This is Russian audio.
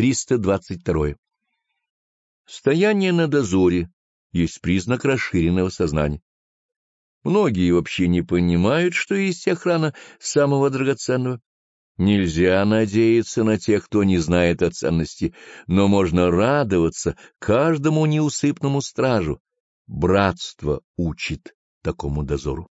322. Стояние на дозоре есть признак расширенного сознания. Многие вообще не понимают, что есть охрана самого драгоценного. Нельзя надеяться на тех, кто не знает о ценности, но можно радоваться каждому неусыпному стражу. Братство учит такому дозору.